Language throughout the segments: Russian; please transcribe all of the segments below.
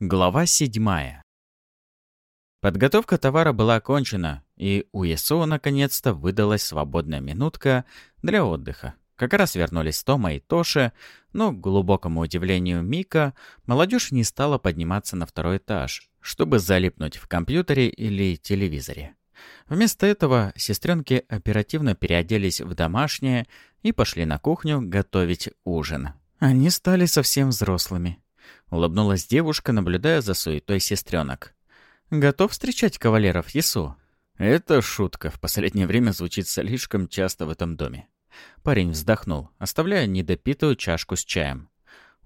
Глава седьмая. Подготовка товара была окончена, и у ЕСО наконец-то выдалась свободная минутка для отдыха. Как раз вернулись Тома и Тоша, но, к глубокому удивлению Мика, молодежь не стала подниматься на второй этаж, чтобы залипнуть в компьютере или телевизоре. Вместо этого сестренки оперативно переоделись в домашнее и пошли на кухню готовить ужин. Они стали совсем взрослыми. — улыбнулась девушка, наблюдая за суетой сестренок. «Готов встречать кавалеров Ясу?» «Это шутка. В последнее время звучит слишком часто в этом доме». Парень вздохнул, оставляя недопитую чашку с чаем.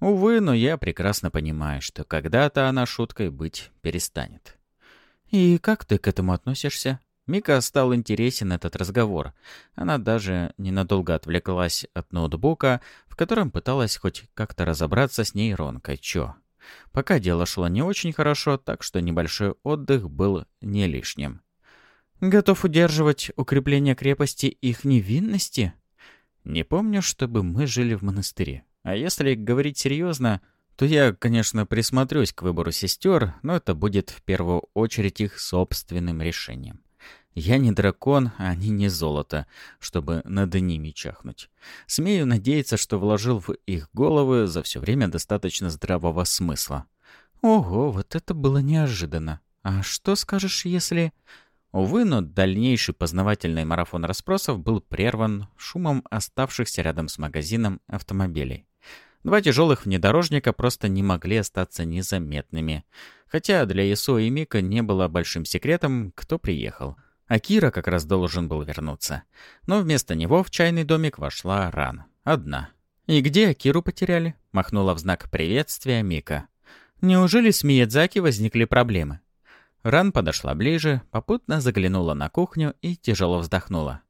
«Увы, но я прекрасно понимаю, что когда-то она шуткой быть перестанет». «И как ты к этому относишься?» Мика стал интересен этот разговор. Она даже ненадолго отвлеклась от ноутбука, в котором пыталась хоть как-то разобраться с нейронкой Чо. Пока дело шло не очень хорошо, так что небольшой отдых был не лишним. «Готов удерживать укрепление крепости их невинности?» «Не помню, чтобы мы жили в монастыре. А если говорить серьезно, то я, конечно, присмотрюсь к выбору сестер, но это будет в первую очередь их собственным решением. Я не дракон, а они не золото, чтобы над ними чахнуть. Смею надеяться, что вложил в их головы за все время достаточно здравого смысла. Ого, вот это было неожиданно. А что скажешь, если... Увы, но дальнейший познавательный марафон расспросов был прерван шумом оставшихся рядом с магазином автомобилей. Два тяжелых внедорожника просто не могли остаться незаметными. Хотя для Исо и Мика не было большим секретом, кто приехал — Акира как раз должен был вернуться. Но вместо него в чайный домик вошла Ран. Одна. «И где Акиру потеряли?» — махнула в знак приветствия Мика. «Неужели с Миядзаки возникли проблемы?» Ран подошла ближе, попутно заглянула на кухню и тяжело вздохнула.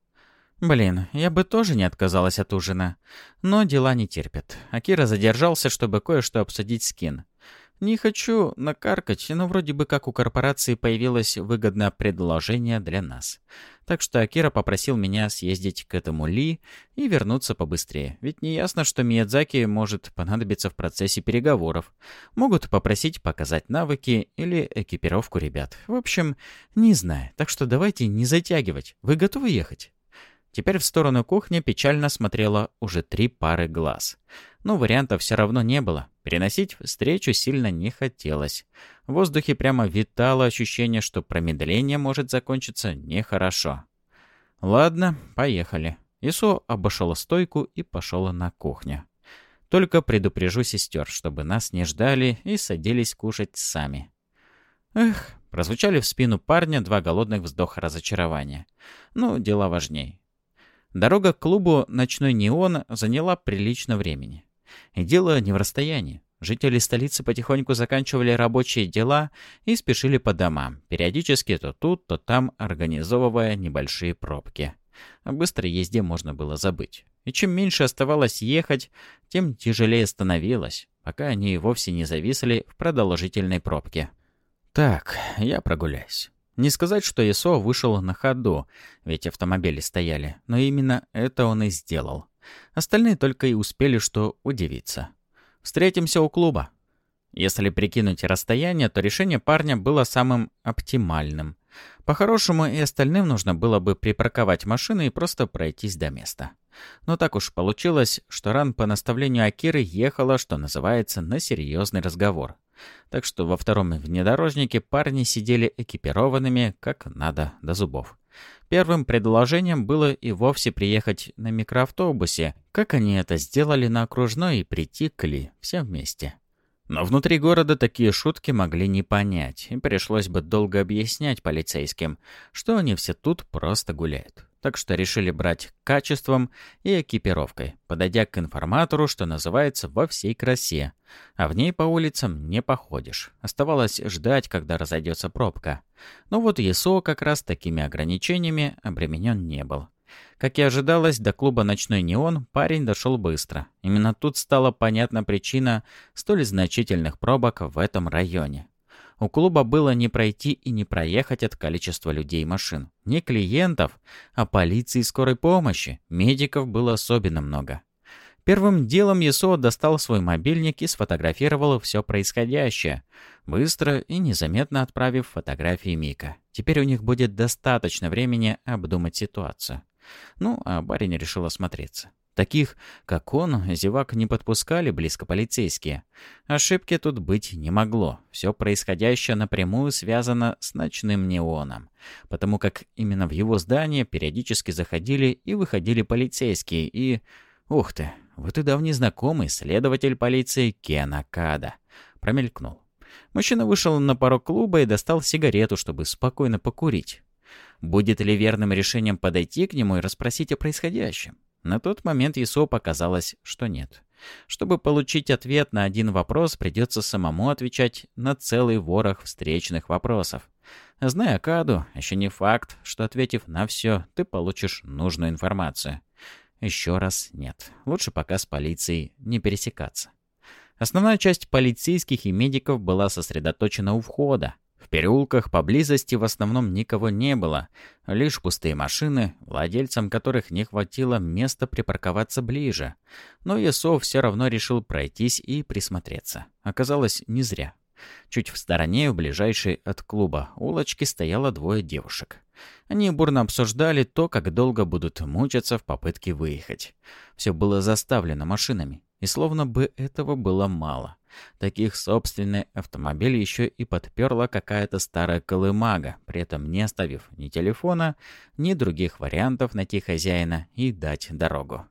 «Блин, я бы тоже не отказалась от ужина. Но дела не терпят. Акира задержался, чтобы кое-что обсудить с Кин. Не хочу накаркать, но вроде бы как у корпорации появилось выгодное предложение для нас. Так что Акира попросил меня съездить к этому Ли и вернуться побыстрее. Ведь не ясно, что Миядзаки может понадобиться в процессе переговоров. Могут попросить показать навыки или экипировку ребят. В общем, не знаю. Так что давайте не затягивать. Вы готовы ехать? Теперь в сторону кухни печально смотрело уже три пары глаз. Но вариантов все равно не было. Переносить встречу сильно не хотелось. В воздухе прямо витало ощущение, что промедление может закончиться нехорошо. «Ладно, поехали». Исо обошел стойку и пошел на кухню. «Только предупрежу сестер, чтобы нас не ждали и садились кушать сами». «Эх», — прозвучали в спину парня два голодных вздоха разочарования. «Ну, дела важней. Дорога к клубу «Ночной неон» заняла прилично времени. И дело не в расстоянии. Жители столицы потихоньку заканчивали рабочие дела и спешили по домам, периодически то тут, то там организовывая небольшие пробки. О быстрой езде можно было забыть. И чем меньше оставалось ехать, тем тяжелее становилось, пока они и вовсе не зависли в продолжительной пробке. «Так, я прогуляюсь». Не сказать, что ИСО вышел на ходу, ведь автомобили стояли, но именно это он и сделал. Остальные только и успели что удивиться. «Встретимся у клуба». Если прикинуть расстояние, то решение парня было самым оптимальным. По-хорошему и остальным нужно было бы припарковать машины и просто пройтись до места. Но так уж получилось, что Ран по наставлению Акиры ехала, что называется, на серьезный разговор. Так что во втором внедорожнике парни сидели экипированными, как надо, до зубов. Первым предложением было и вовсе приехать на микроавтобусе, как они это сделали на окружной и прийти к Ли, все вместе. Но внутри города такие шутки могли не понять, и пришлось бы долго объяснять полицейским, что они все тут просто гуляют так что решили брать качеством и экипировкой, подойдя к информатору, что называется, во всей красе. А в ней по улицам не походишь. Оставалось ждать, когда разойдется пробка. Но вот ЕСО как раз такими ограничениями обременен не был. Как и ожидалось, до клуба «Ночной неон» парень дошел быстро. Именно тут стала понятна причина столь значительных пробок в этом районе. У клуба было не пройти и не проехать от количества людей и машин. Не клиентов, а полиции и скорой помощи. Медиков было особенно много. Первым делом Есо достал свой мобильник и сфотографировал все происходящее, быстро и незаметно отправив фотографии Мика. Теперь у них будет достаточно времени обдумать ситуацию. Ну, а барин решил осмотреться. Таких, как он, зевак не подпускали близко полицейские. Ошибки тут быть не могло. Все происходящее напрямую связано с ночным неоном. Потому как именно в его здание периодически заходили и выходили полицейские и... Ух ты, вот и давний знакомый следователь полиции Кена Када. Промелькнул. Мужчина вышел на порог клуба и достал сигарету, чтобы спокойно покурить. Будет ли верным решением подойти к нему и расспросить о происходящем? На тот момент Исо показалось, что нет. Чтобы получить ответ на один вопрос, придется самому отвечать на целый ворох встречных вопросов. Зная Каду, еще не факт, что ответив на все, ты получишь нужную информацию. Еще раз нет. Лучше пока с полицией не пересекаться. Основная часть полицейских и медиков была сосредоточена у входа, переулках поблизости в основном никого не было, лишь пустые машины, владельцам которых не хватило места припарковаться ближе. Но Есов все равно решил пройтись и присмотреться. Оказалось, не зря. Чуть в стороне, у ближайшей от клуба улочки, стояло двое девушек. Они бурно обсуждали то, как долго будут мучиться в попытке выехать. Все было заставлено машинами, и словно бы этого было мало. Таких собственный автомобиль еще и подперла какая-то старая колымага, при этом не оставив ни телефона, ни других вариантов найти хозяина и дать дорогу.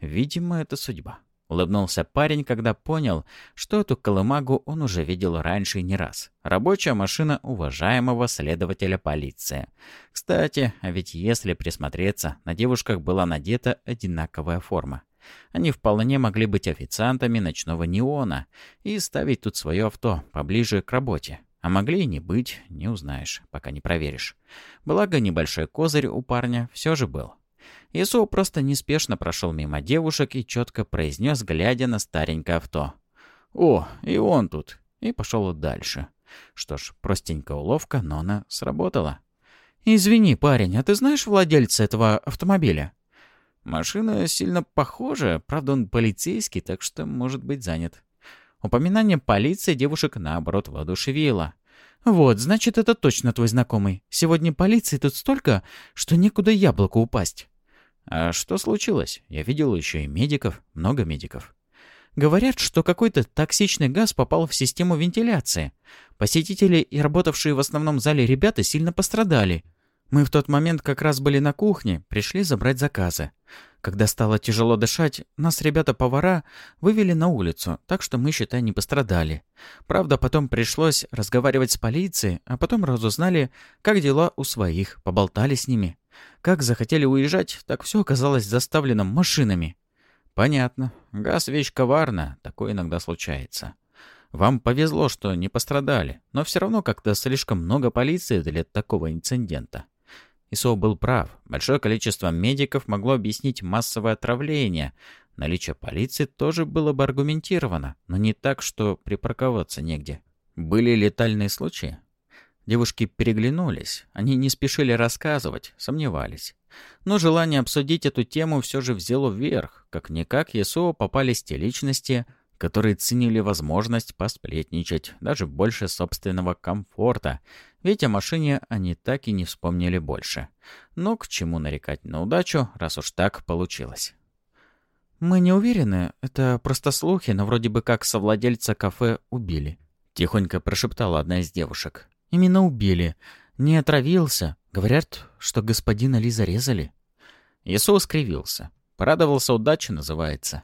Видимо, это судьба. Улыбнулся парень, когда понял, что эту колымагу он уже видел раньше не раз. Рабочая машина уважаемого следователя полиции. Кстати, а ведь если присмотреться, на девушках была надета одинаковая форма. Они вполне могли быть официантами ночного неона и ставить тут свое авто поближе к работе. А могли и не быть, не узнаешь, пока не проверишь. Благо, небольшой козырь у парня все же был. Ису просто неспешно прошел мимо девушек и четко произнес, глядя на старенькое авто. «О, и он тут!» И пошел дальше. Что ж, простенькая уловка, но она сработала. «Извини, парень, а ты знаешь владельца этого автомобиля?» Машина сильно похожа, правда он полицейский, так что может быть занят. Упоминание полиции девушек наоборот воодушевило. «Вот, значит, это точно твой знакомый. Сегодня полиции тут столько, что некуда яблоку упасть». «А что случилось? Я видел еще и медиков, много медиков». Говорят, что какой-то токсичный газ попал в систему вентиляции. Посетители и работавшие в основном зале ребята сильно пострадали. Мы в тот момент как раз были на кухне, пришли забрать заказы. Когда стало тяжело дышать, нас ребята-повара вывели на улицу, так что мы, считай, не пострадали. Правда, потом пришлось разговаривать с полицией, а потом разузнали, как дела у своих, поболтали с ними. Как захотели уезжать, так все оказалось заставлено машинами. Понятно. Газ — вещь коварная, такое иногда случается. Вам повезло, что не пострадали, но все равно как-то слишком много полиции для такого инцидента. Исо был прав. Большое количество медиков могло объяснить массовое отравление. Наличие полиции тоже было бы аргументировано, но не так, что припарковаться негде. Были летальные случаи? Девушки переглянулись. Они не спешили рассказывать, сомневались. Но желание обсудить эту тему все же взяло вверх. Как-никак ЕСО попались те личности, которые ценили возможность посплетничать, даже больше собственного комфорта, ведь о машине они так и не вспомнили больше. Но к чему нарекать на удачу, раз уж так получилось? «Мы не уверены, это просто слухи, но вроде бы как совладельца кафе убили», — тихонько прошептала одна из девушек. «Именно убили. Не отравился. Говорят, что господина Ли зарезали». Ису скривился. Порадовался удаче, называется.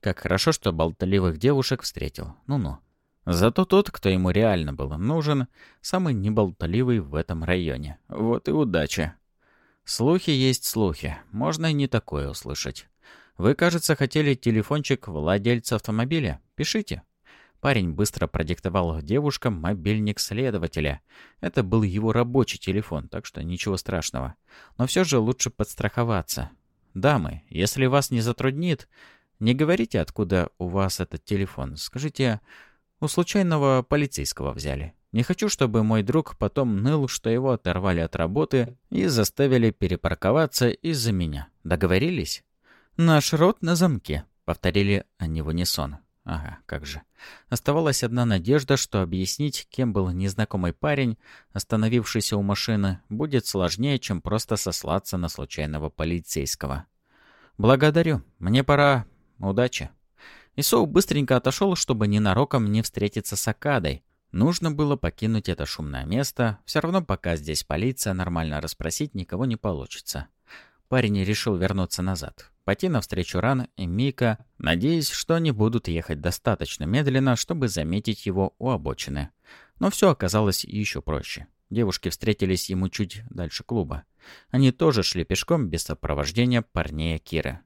Как хорошо, что болтливых девушек встретил. Ну-ну. Зато тот, кто ему реально был нужен, самый неболтливый в этом районе. Вот и удача. Слухи есть слухи. Можно и не такое услышать. Вы, кажется, хотели телефончик владельца автомобиля? Пишите. Парень быстро продиктовал девушкам мобильник следователя. Это был его рабочий телефон, так что ничего страшного. Но все же лучше подстраховаться. Дамы, если вас не затруднит, не говорите, откуда у вас этот телефон. Скажите, у случайного полицейского взяли. Не хочу, чтобы мой друг потом ныл, что его оторвали от работы и заставили перепарковаться из-за меня. Договорились? Наш рот на замке. Повторили они в унисон. Ага, как же. Оставалась одна надежда, что объяснить, кем был незнакомый парень, остановившийся у машины, будет сложнее, чем просто сослаться на случайного полицейского. «Благодарю. Мне пора. Удачи». Исоу быстренько отошел, чтобы ненароком не встретиться с Акадой. Нужно было покинуть это шумное место. Все равно, пока здесь полиция, нормально расспросить никого не получится. Парень решил вернуться назад пойти навстречу Ран и Мика, надеясь, что они будут ехать достаточно медленно, чтобы заметить его у обочины. Но все оказалось еще проще. Девушки встретились ему чуть дальше клуба. Они тоже шли пешком без сопровождения парней Киры.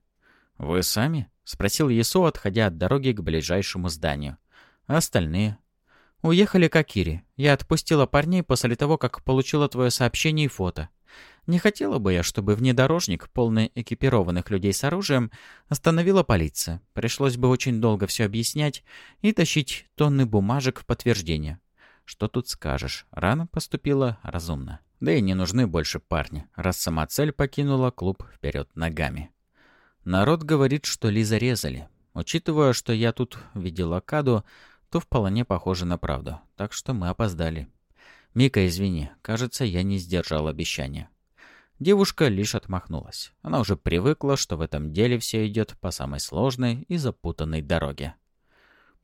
«Вы сами?» — спросил Есо, отходя от дороги к ближайшему зданию. «А остальные?» «Уехали к Акире. Я отпустила парней после того, как получила твое сообщение и фото. Не хотела бы я, чтобы внедорожник, полный экипированных людей с оружием, остановила полиция. Пришлось бы очень долго все объяснять и тащить тонны бумажек в подтверждение. Что тут скажешь? Рано поступила разумно. Да и не нужны больше парни, раз сама цель покинула клуб вперед ногами. Народ говорит, что Лиза резали. Учитывая, что я тут видела Каду, то вполне похоже на правду. Так что мы опоздали. «Мика, извини, кажется, я не сдержал обещания». Девушка лишь отмахнулась. Она уже привыкла, что в этом деле все идет по самой сложной и запутанной дороге.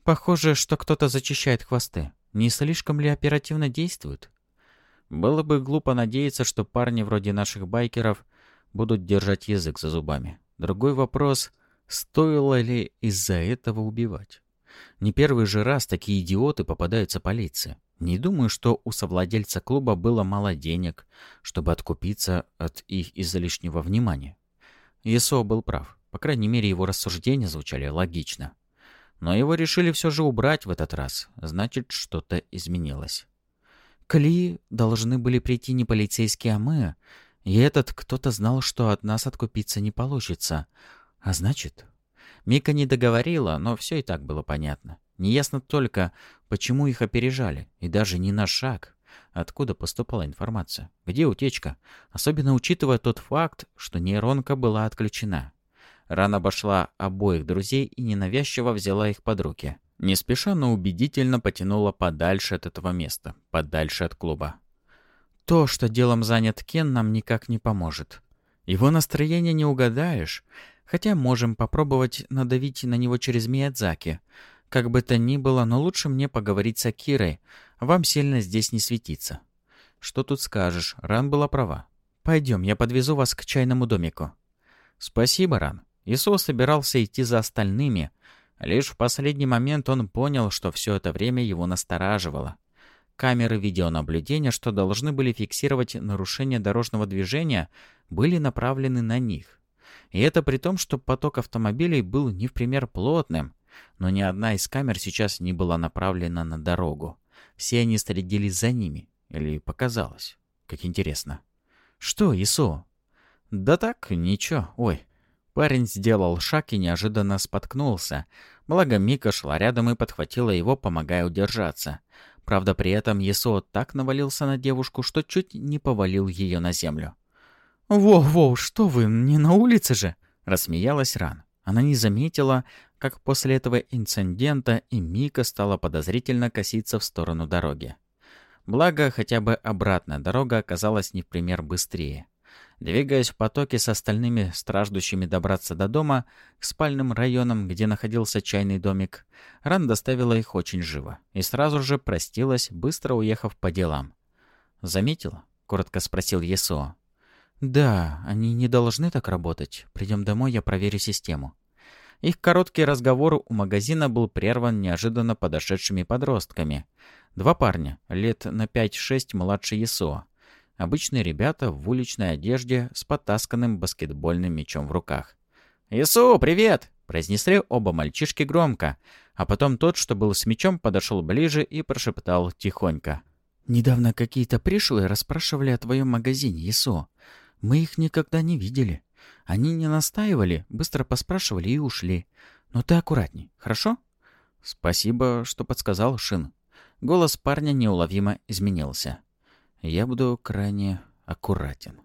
«Похоже, что кто-то зачищает хвосты. Не слишком ли оперативно действуют?» Было бы глупо надеяться, что парни вроде наших байкеров будут держать язык за зубами. Другой вопрос — стоило ли из-за этого убивать? Не первый же раз такие идиоты попадаются полиции. Не думаю, что у совладельца клуба было мало денег, чтобы откупиться от их излишнего внимания. Исо был прав. По крайней мере, его рассуждения звучали логично. Но его решили все же убрать в этот раз. Значит, что-то изменилось. Кли должны были прийти не полицейские, а мы. И этот кто-то знал, что от нас откупиться не получится. А значит... Мика не договорила, но все и так было понятно. Неясно только, почему их опережали, и даже не на шаг. Откуда поступала информация? Где утечка? Особенно учитывая тот факт, что нейронка была отключена. Ран обошла обоих друзей и ненавязчиво взяла их под руки. Не спеша, но убедительно потянула подальше от этого места, подальше от клуба. То, что делом занят Кен, нам никак не поможет. Его настроение не угадаешь, хотя можем попробовать надавить на него через Миядзаки. Как бы то ни было, но лучше мне поговорить с Акирой. Вам сильно здесь не светиться. Что тут скажешь? Ран была права. Пойдем, я подвезу вас к чайному домику. Спасибо, Ран. Исо собирался идти за остальными. Лишь в последний момент он понял, что все это время его настораживало. Камеры видеонаблюдения, что должны были фиксировать нарушение дорожного движения, были направлены на них. И это при том, что поток автомобилей был не в пример плотным, но ни одна из камер сейчас не была направлена на дорогу. Все они следили за ними. Или показалось. Как интересно. «Что, Исо?» «Да так, ничего. Ой». Парень сделал шаг и неожиданно споткнулся. Благо Мика шла рядом и подхватила его, помогая удержаться. Правда, при этом Есо так навалился на девушку, что чуть не повалил ее на землю. «Воу-воу, что вы, не на улице же?» — рассмеялась Ран. Она не заметила, как после этого инцидента и Мика стала подозрительно коситься в сторону дороги. Благо, хотя бы обратная дорога оказалась не в пример быстрее. Двигаясь в потоке с остальными страждущими добраться до дома, к спальным районам, где находился чайный домик, Ран доставила их очень живо и сразу же простилась, быстро уехав по делам. «Заметила?» — коротко спросил Есо. «Да, они не должны так работать. Придем домой, я проверю систему». Их короткий разговор у магазина был прерван неожиданно подошедшими подростками. Два парня, лет на 5-6 младше ЕСО. Обычные ребята в уличной одежде с потасканным баскетбольным мячом в руках. «ЕСО, привет!» — произнесли оба мальчишки громко, а потом тот, что был с мячом, подошел ближе и прошептал тихонько. «Недавно какие-то пришлые расспрашивали о твоем магазине, ЕСО. Мы их никогда не видели». Они не настаивали, быстро поспрашивали и ушли. Но ты аккуратней, хорошо? Спасибо, что подсказал, Шин. Голос парня неуловимо изменился. Я буду крайне аккуратен.